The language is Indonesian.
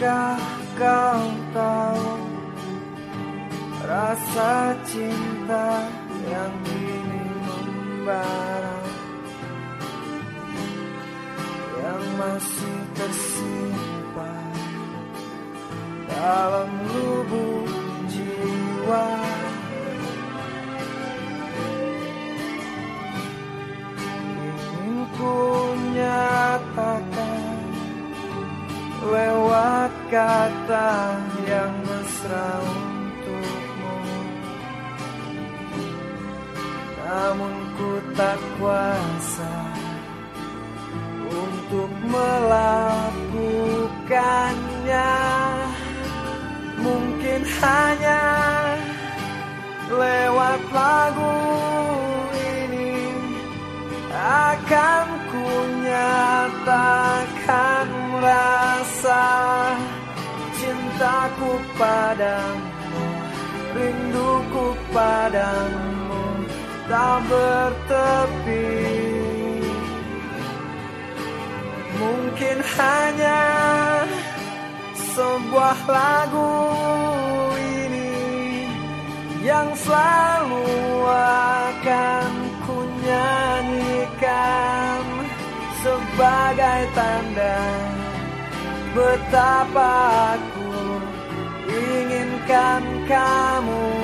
Tahukah kau tahu Rasa cinta yang kini membara Yang masih tersimpan Dalam kata yang mesra untukmu. Namun ku tak kuasa untuk melakukannya. Mungkin hanya lewat lagu ini akan ku nyatakan padamu rinduku padamu tak bertepi. Mungkin hanya sebuah lagu ini yang selalu akan ku nyanyikan sebagai tanda betapa aku inginkan kamu